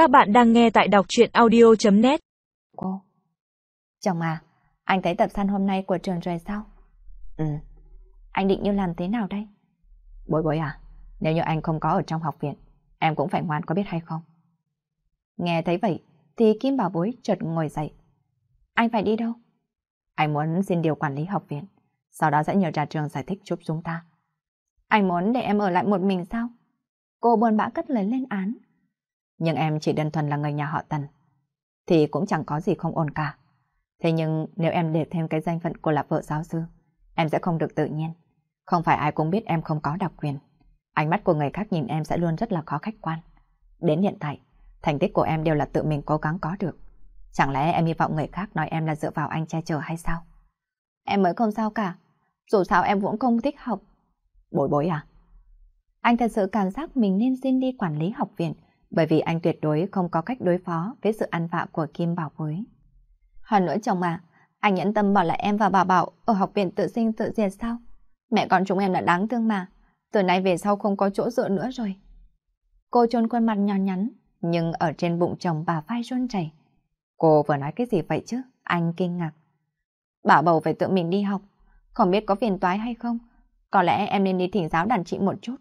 Các bạn đang nghe tại đọc truyện audio.net Cô Chồng à, anh thấy tập săn hôm nay của trường rồi sao? Ừ, anh định như làm thế nào đây? Bối bối à, nếu như anh không có ở trong học viện, em cũng phải ngoan có biết hay không? Nghe thấy vậy, thì Kim Bảo Bối chợt ngồi dậy. Anh phải đi đâu? Anh muốn xin điều quản lý học viện, sau đó sẽ nhờ ra trường giải thích giúp chúng ta. Anh muốn để em ở lại một mình sao? Cô buồn bã cất lời lên án. Nhưng em chỉ đơn thuần là người nhà họ Tần, thì cũng chẳng có gì không ổn cả. Thế nhưng nếu em để thêm cái danh phận của là vợ giáo sư, em sẽ không được tự nhiên. Không phải ai cũng biết em không có đặc quyền. Ánh mắt của người khác nhìn em sẽ luôn rất là khó khách quan. Đến hiện tại, thành tích của em đều là tự mình cố gắng có được. Chẳng lẽ em hy vọng người khác nói em là dựa vào anh che chở hay sao? Em mới không sao cả. Dù sao em cũng không thích học. Bối bối à? Anh thật sự cảm giác mình nên xin đi quản lý học viện bởi vì anh tuyệt đối không có cách đối phó với sự ăn vạ của Kim Bảo Bối. Hơn nữa chồng à, anh nhẫn tâm bỏ lại em và bà Bảo ở học viện tự sinh tự diệt sao? Mẹ con chúng em đã đáng thương mà, từ nay về sau không có chỗ dựa nữa rồi. Cô trôn khuôn mặt nhỏ nhắn, nhưng ở trên bụng chồng bà vai run chảy. Cô vừa nói cái gì vậy chứ? Anh kinh ngạc. Bảo bầu phải tự mình đi học, không biết có phiền toái hay không. Có lẽ em nên đi thỉnh giáo đàn chị một chút.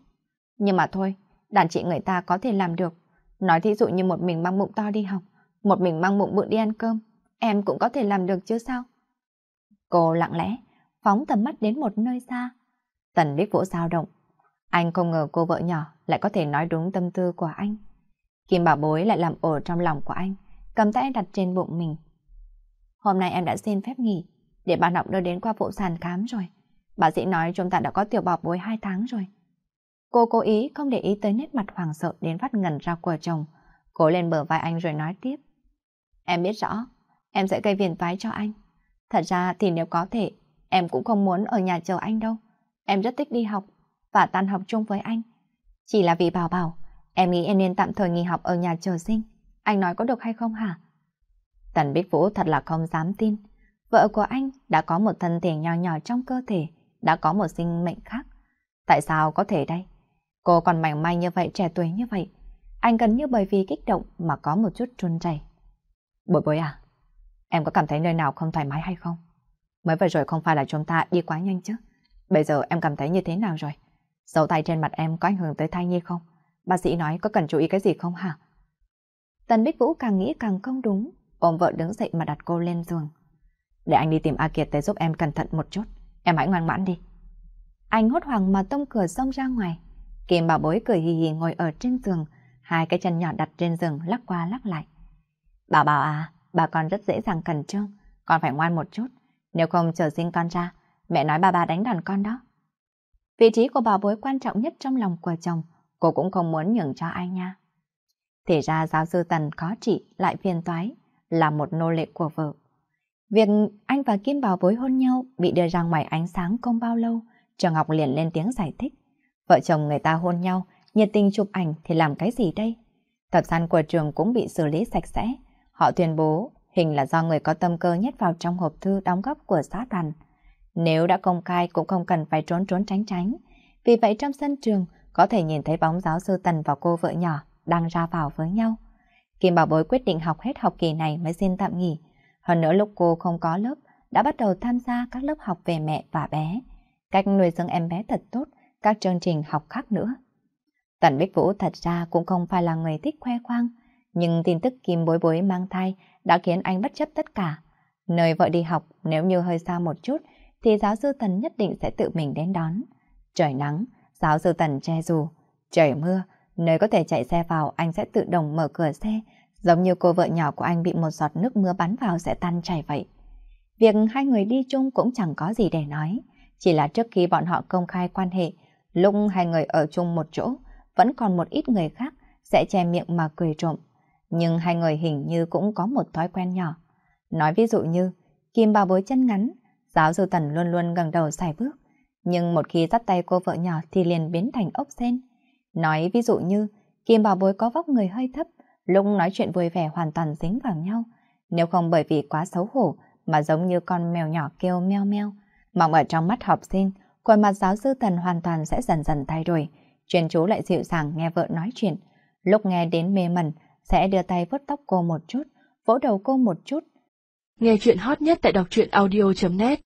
Nhưng mà thôi, đàn chị người ta có thể làm được. Nói thí dụ như một mình mang bụng to đi học, một mình mang bụng bự đi ăn cơm, em cũng có thể làm được chứ sao? Cô lặng lẽ, phóng tầm mắt đến một nơi xa. Tần Bích Vũ dao động. Anh không ngờ cô vợ nhỏ lại có thể nói đúng tâm tư của anh. Kim Bảo Bối lại làm ổ trong lòng của anh, cầm tay đặt trên bụng mình. Hôm nay em đã xin phép nghỉ, để bà Ngọc đưa đến qua vụ sàn khám rồi. Bà sĩ nói chúng ta đã có tiểu bảo bối hai tháng rồi. Cô cố ý không để ý tới nét mặt hoàng sợ đến phát ngẩn ra của chồng. Cố lên bờ vai anh rồi nói tiếp. Em biết rõ, em sẽ gây phiền toái cho anh. Thật ra thì nếu có thể, em cũng không muốn ở nhà chờ anh đâu. Em rất thích đi học và tan học chung với anh. Chỉ là vì bảo bảo, em nghĩ em nên tạm thời nghỉ học ở nhà chờ sinh. Anh nói có được hay không hả? Tần Bích Vũ thật là không dám tin. Vợ của anh đã có một thân thể nhỏ nhỏ trong cơ thể, đã có một sinh mệnh khác. Tại sao có thể đây? Cô còn mảnh mai như vậy, trẻ tuổi như vậy. Anh gần như bởi vì kích động mà có một chút run chảy. Bội bối à, em có cảm thấy nơi nào không thoải mái hay không? Mới vừa rồi không phải là chúng ta đi quá nhanh chứ? Bây giờ em cảm thấy như thế nào rồi? Dấu tay trên mặt em có ảnh hưởng tới thai nhi không? Bác sĩ nói có cần chú ý cái gì không hả? Tần Bích Vũ càng nghĩ càng không đúng, ôm vợ đứng dậy mà đặt cô lên giường. Để anh đi tìm A Kiệt tới giúp em cẩn thận một chút, em hãy ngoan ngoãn đi. Anh hốt hoảng mà tông cửa xông ra ngoài. Kim bảo bối cười hì hì ngồi ở trên giường, hai cái chân nhỏ đặt trên giường lắc qua lắc lại. Bảo bảo à, bà con rất dễ dàng cẩn trương, con phải ngoan một chút, nếu không chờ sinh con ra, mẹ nói bà bà đánh đòn con đó. Vị trí của bảo bối quan trọng nhất trong lòng của chồng, cô cũng không muốn nhường cho ai nha. Thì ra giáo sư Tần khó trị lại phiền toái, là một nô lệ của vợ. Việc anh và Kim Bảo bối hôn nhau bị đưa ra ngoài ánh sáng không bao lâu, trường Ngọc liền lên tiếng giải thích. Vợ chồng người ta hôn nhau, nhiệt tình chụp ảnh thì làm cái gì đây? Tập san của trường cũng bị xử lý sạch sẽ. Họ tuyên bố hình là do người có tâm cơ nhét vào trong hộp thư đóng góp của xã đoàn. Nếu đã công khai cũng không cần phải trốn trốn tránh tránh. Vì vậy trong sân trường có thể nhìn thấy bóng giáo sư Tần và cô vợ nhỏ đang ra vào với nhau. Kim Bảo Bối quyết định học hết học kỳ này mới xin tạm nghỉ. Hơn nữa lúc cô không có lớp, đã bắt đầu tham gia các lớp học về mẹ và bé. Cách nuôi dưỡng em bé thật tốt, các chương trình học khác nữa. Tần Bích Vũ thật ra cũng không phải là người thích khoe khoang, nhưng tin tức Kim Bối Bối mang thai đã khiến anh bất chấp tất cả. Nơi vợ đi học nếu như hơi xa một chút thì giáo sư Tần nhất định sẽ tự mình đến đón. Trời nắng, giáo sư Tần che dù. Trời mưa, nơi có thể chạy xe vào anh sẽ tự động mở cửa xe, giống như cô vợ nhỏ của anh bị một giọt nước mưa bắn vào sẽ tan chảy vậy. Việc hai người đi chung cũng chẳng có gì để nói, chỉ là trước khi bọn họ công khai quan hệ, lúc hai người ở chung một chỗ, vẫn còn một ít người khác sẽ che miệng mà cười trộm. Nhưng hai người hình như cũng có một thói quen nhỏ. Nói ví dụ như, Kim bao Bối chân ngắn, giáo sư Tần luôn luôn gần đầu xài bước. Nhưng một khi dắt tay cô vợ nhỏ thì liền biến thành ốc sen. Nói ví dụ như, Kim Bảo Bối có vóc người hơi thấp, lúc nói chuyện vui vẻ hoàn toàn dính vào nhau. Nếu không bởi vì quá xấu hổ mà giống như con mèo nhỏ kêu meo meo, mong ở trong mắt học sinh, khuôn mặt giáo sư thần hoàn toàn sẽ dần dần thay đổi. Chuyên chú lại dịu dàng nghe vợ nói chuyện. Lúc nghe đến mê mẩn, sẽ đưa tay vuốt tóc cô một chút, vỗ đầu cô một chút. Nghe chuyện hot nhất tại đọc truyện audio.net